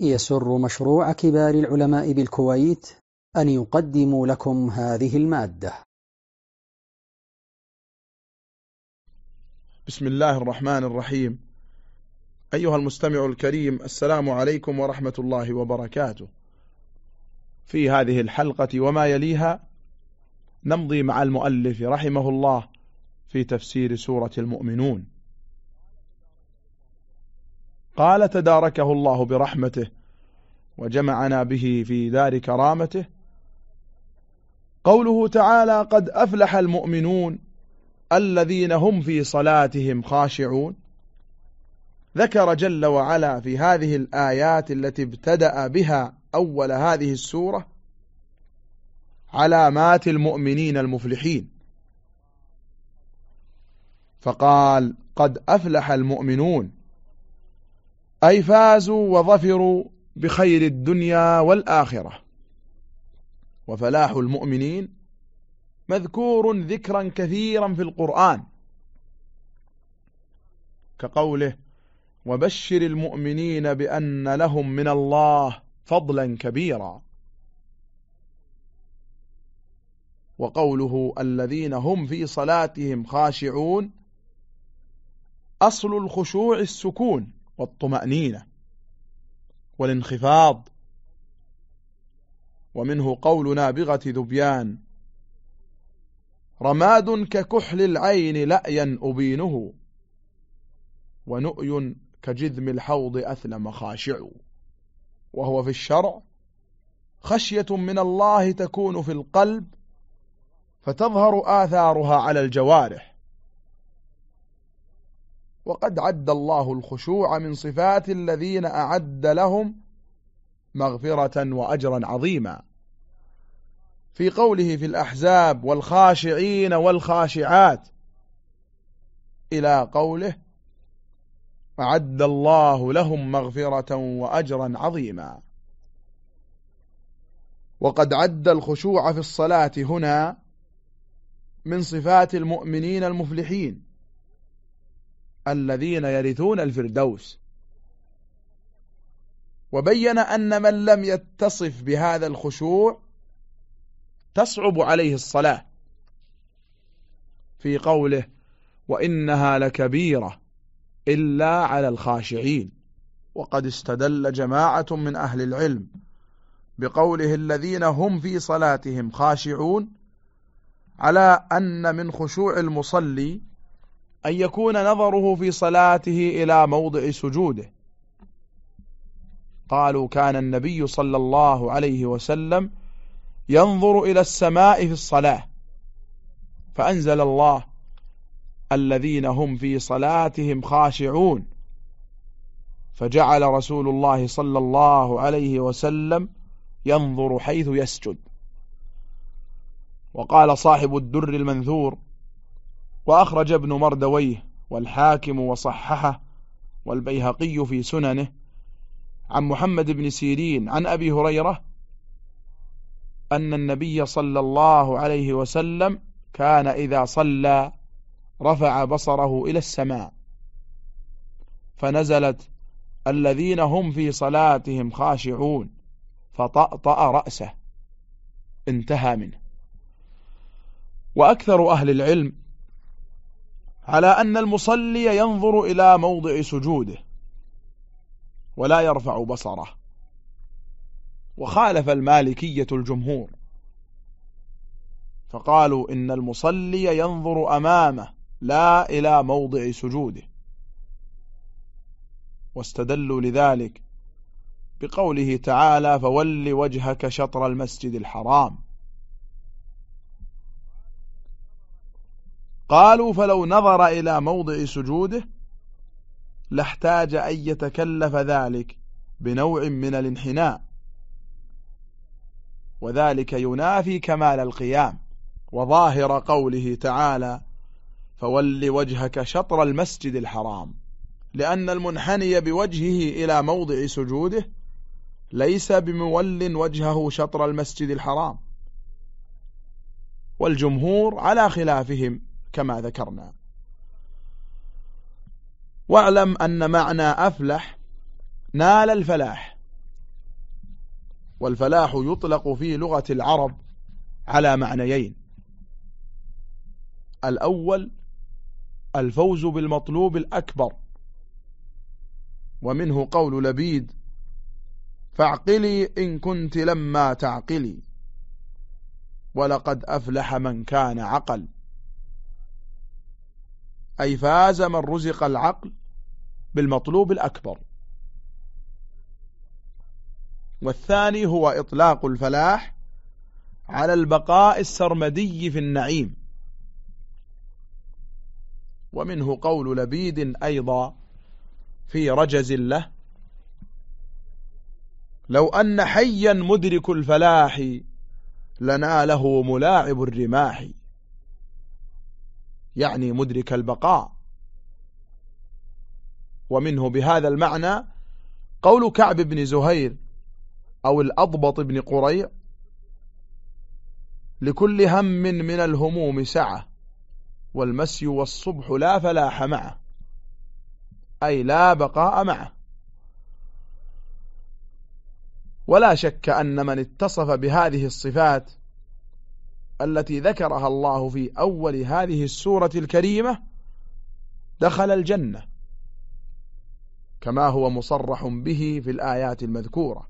يسر مشروع كبار العلماء بالكويت أن يقدم لكم هذه المادة. بسم الله الرحمن الرحيم. أيها المستمع الكريم السلام عليكم ورحمة الله وبركاته. في هذه الحلقة وما يليها نمضي مع المؤلف رحمه الله في تفسير سورة المؤمنون. قال تداركه الله برحمته وجمعنا به في دار كرامته. قوله تعالى قد أفلح المؤمنون الذين هم في صلاتهم خاشعون. ذكر جل وعلا في هذه الآيات التي ابتدأ بها أول هذه السورة علامات المؤمنين المفلحين. فقال قد أفلح المؤمنون أي فازوا وظفروا بخير الدنيا والآخرة. وفلاح المؤمنين مذكور ذكرا كثيرا في القرآن. كقوله وبشر المؤمنين بأن لهم من الله فضلا كبيرا. وقوله الذين هم في صلاتهم خاشعون أصل الخشوع السكون. والطمأنينة والانخفاض. ومنه قول نابغة ذبيان رماد ككحل العين لأيا أبينه ونؤي كجذم الحوض أثلم خاشع. وهو في الشرع خشية من الله تكون في القلب فتظهر آثارها على الجوارح. وقد عد الله الخشوع من صفات الذين أعد لهم مغفرة وأجرا عظيما. في قوله في الأحزاب والخاشعين والخاشعات إلى قوله أعد الله لهم مغفرة وأجرا عظيما. وقد عد الخشوع في الصلاة هنا من صفات المؤمنين المفلحين. الذين يرثون الفردوس. وبين أن من لم يتصف بهذا الخشوع تصعب عليه الصلاة. في قوله وإنها لكبيرة إلا على الخاشعين. وقد استدل جماعة من أهل العلم بقوله الذين هم في صلاتهم خاشعون على أن من خشوع المصلي أن يكون نظره في صلاته إلى موضع سجوده. قالوا كان النبي صلى الله عليه وسلم ينظر إلى السماء في الصلاة فأنزل الله الذين هم في صلاتهم خاشعون فجعل رسول الله صلى الله عليه وسلم ينظر حيث يسجد. وقال صاحب الدر المنثور وأخرج ابن مردويه والحاكم وصححه والبيهقي في سننه عن محمد بن سيرين عن أبي هريرة أن النبي صلى الله عليه وسلم كان إذا صلى رفع بصره إلى السماء فنزلت الذين هم في صلاتهم خاشعون فطأطأ رأسه انتهى منه. وأكثر أهل العلم على أن المصلي ينظر إلى موضع سجوده ولا يرفع بصره. وخالف المالكية الجمهور. فقالوا إن المصلي ينظر أمامه لا إلى موضع سجوده. واستدلوا لذلك بقوله تعالى فول وجهك شطر المسجد الحرام قالوا فلو نظر إلى موضع سجوده لاحتاج أن يتكلف ذلك بنوع من الانحناء. وذلك ينافي كمال القيام. وظاهر قوله تعالى فول وجهك شطر المسجد الحرام. لأن المنحني بوجهه إلى موضع سجوده ليس بمول وجهه شطر المسجد الحرام. والجمهور على خلافهم كما ذكرنا. واعلم أن معنى أفلح نال الفلاح. والفلاح يطلق في لغة العرب على معنيين. الأول الفوز بالمطلوب الأكبر. ومنه قول لبيد فاعقلي إن كنت لما تعقلي. ولقد أفلح من كان عقل. أي فاز من رزق العقل بالمطلوب الأكبر. والثاني هو إطلاق الفلاح على البقاء السرمدي في النعيم. ومنه قول لبيد أيضا في رجز له لو أن حيا مدرك الفلاح لناله ملاعب الرماح. يعني مدرك البقاء. ومنه بهذا المعنى قول كعب بن زهير أو الأضبط بن قريع لكل هم من الهموم سعة والمسي والصبح لا فلاح معه أي لا بقاء معه. ولا شك أن من اتصف بهذه الصفات التي ذكرها الله في أول هذه السورة الكريمة دخل الجنة كما هو مصرح به في الآيات المذكورة.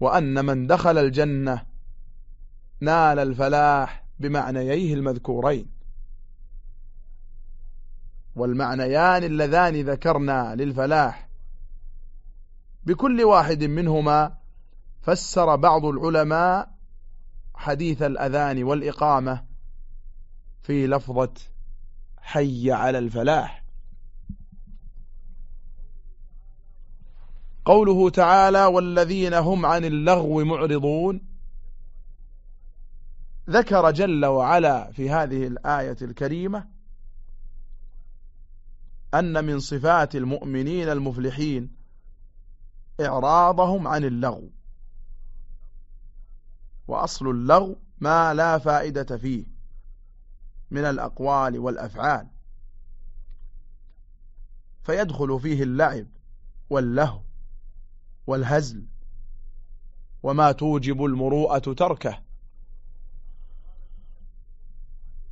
وأن من دخل الجنة نال الفلاح بمعنييه المذكورين. والمعنيان اللذان ذكرنا للفلاح بكل واحد منهما فسر بعض العلماء حديث الأذان والإقامة في لفظة حي على الفلاح. قوله تعالى والذين هم عن اللغو معرضون ذكر جل وعلا في هذه الآية الكريمة أن من صفات المؤمنين المفلحين إعراضهم عن اللغو. وأصل اللغو ما لا فائدة فيه من الأقوال والأفعال. فيدخل فيه اللعب واللهو والهزل وما توجب المروءة تركه.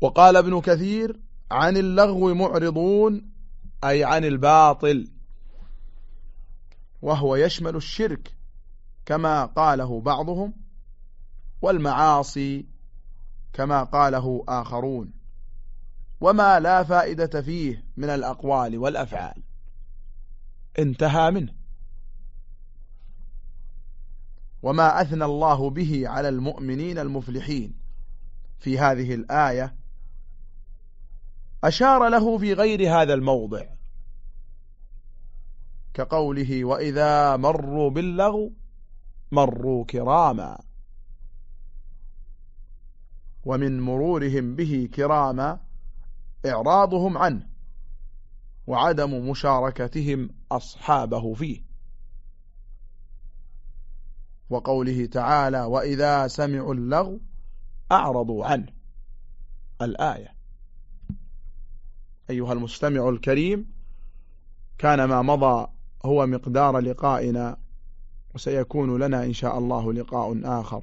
وقال ابن كثير عن اللغو معرضون أي عن الباطل وهو يشمل الشرك كما قاله بعضهم. والمعاصي كما قاله آخرون وما لا فائدة فيه من الأقوال والأفعال. انتهى منه. وما أثنى الله به على المؤمنين المفلحين. في هذه الآية أشار له في غير هذا الموضع كقوله وإذا مروا باللغو مروا كراما. ومن مرورهم به كراما إعراضهم عنه وعدم مشاركتهم أصحابه فيه. وقوله تعالى وإذا سمعوا اللغو أعرضوا عنه. الآية. أيها المستمع الكريم كان ما مضى هو مقدار لقائنا وسيكون لنا إن شاء الله لقاء آخر.